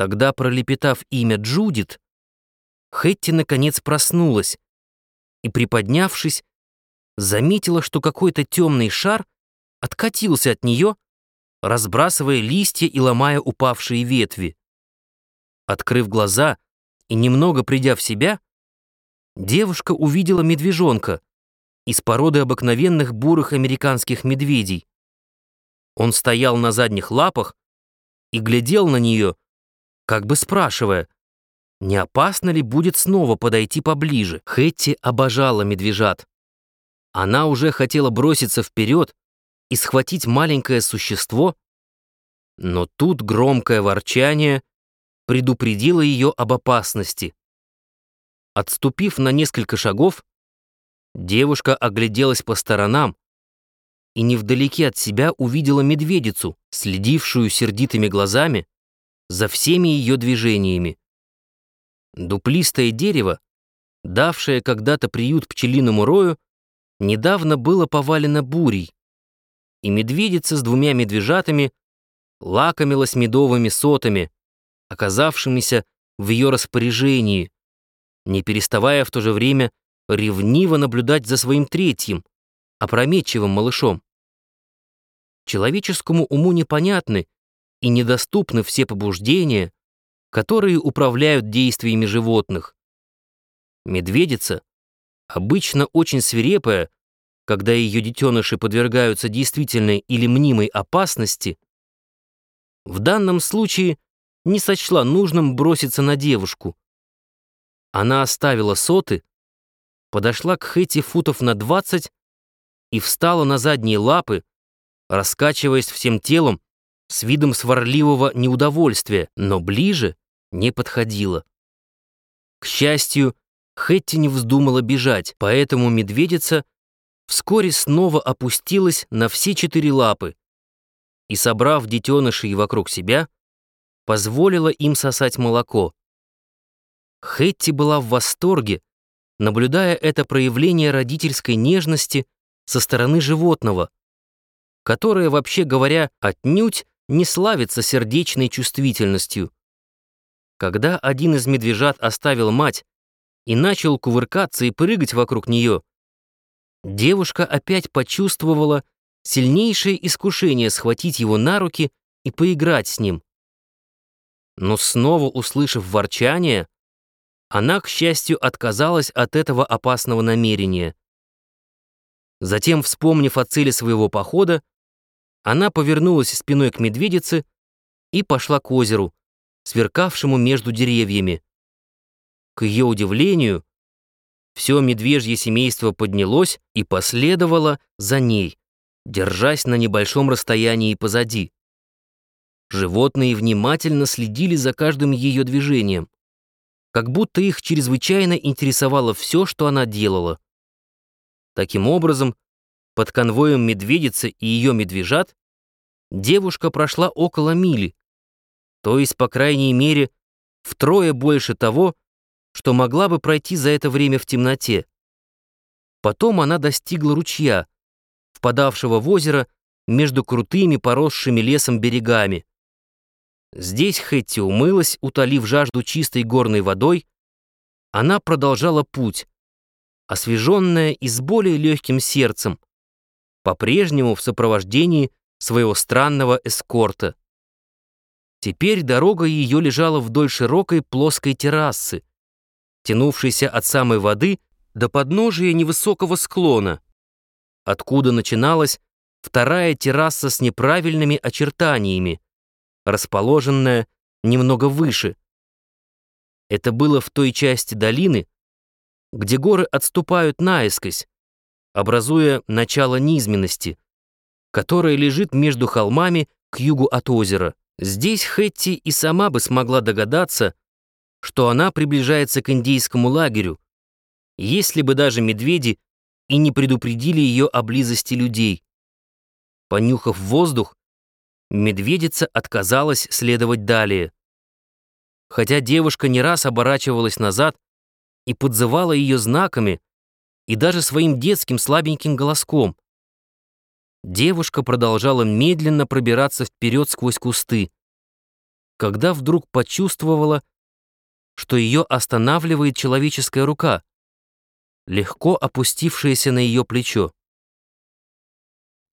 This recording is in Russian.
Тогда, пролепетав имя Джудит, Хэтти наконец проснулась и, приподнявшись, заметила, что какой-то темный шар откатился от нее, разбрасывая листья и ломая упавшие ветви. Открыв глаза и немного придя в себя, девушка увидела медвежонка из породы обыкновенных бурых американских медведей. Он стоял на задних лапах и глядел на нее, как бы спрашивая, не опасно ли будет снова подойти поближе. Хэтти обожала медвежат. Она уже хотела броситься вперед и схватить маленькое существо, но тут громкое ворчание предупредило ее об опасности. Отступив на несколько шагов, девушка огляделась по сторонам и невдалеке от себя увидела медведицу, следившую сердитыми глазами за всеми ее движениями. Дуплистое дерево, давшее когда-то приют пчелиному рою, недавно было повалено бурей, и медведица с двумя медвежатами лакомилась медовыми сотами, оказавшимися в ее распоряжении, не переставая в то же время ревниво наблюдать за своим третьим, опрометчивым малышом. Человеческому уму непонятны и недоступны все побуждения, которые управляют действиями животных. Медведица, обычно очень свирепая, когда ее детеныши подвергаются действительной или мнимой опасности, в данном случае не сочла нужным броситься на девушку. Она оставила соты, подошла к Хэти футов на двадцать и встала на задние лапы, раскачиваясь всем телом с видом сварливого неудовольствия, но ближе не подходила. К счастью, Хэтти не вздумала бежать, поэтому медведица вскоре снова опустилась на все четыре лапы и, собрав детенышей вокруг себя, позволила им сосать молоко. Хэтти была в восторге, наблюдая это проявление родительской нежности со стороны животного, которое, вообще говоря, отнюдь не славится сердечной чувствительностью. Когда один из медвежат оставил мать и начал кувыркаться и прыгать вокруг нее, девушка опять почувствовала сильнейшее искушение схватить его на руки и поиграть с ним. Но снова услышав ворчание, она, к счастью, отказалась от этого опасного намерения. Затем, вспомнив о цели своего похода, она повернулась спиной к медведице и пошла к озеру, сверкавшему между деревьями. К ее удивлению, все медвежье семейство поднялось и последовало за ней, держась на небольшом расстоянии позади. Животные внимательно следили за каждым ее движением, как будто их чрезвычайно интересовало все, что она делала. Таким образом, под конвоем медведицы и ее медвежат девушка прошла около мили, то есть, по крайней мере, втрое больше того, что могла бы пройти за это время в темноте. Потом она достигла ручья, впадавшего в озеро между крутыми поросшими лесом берегами. Здесь Хэтти умылась, утолив жажду чистой горной водой. Она продолжала путь, освеженная и с более легким сердцем, по-прежнему в сопровождении своего странного эскорта. Теперь дорога ее лежала вдоль широкой плоской террасы, тянувшейся от самой воды до подножия невысокого склона, откуда начиналась вторая терраса с неправильными очертаниями, расположенная немного выше. Это было в той части долины, где горы отступают наискось, образуя начало низменности, которая лежит между холмами к югу от озера. Здесь Хэтти и сама бы смогла догадаться, что она приближается к индейскому лагерю, если бы даже медведи и не предупредили ее о близости людей. Понюхав воздух, медведица отказалась следовать далее. Хотя девушка не раз оборачивалась назад и подзывала ее знаками и даже своим детским слабеньким голоском. Девушка продолжала медленно пробираться вперед сквозь кусты. когда вдруг почувствовала, что ее останавливает человеческая рука, легко опустившаяся на ее плечо.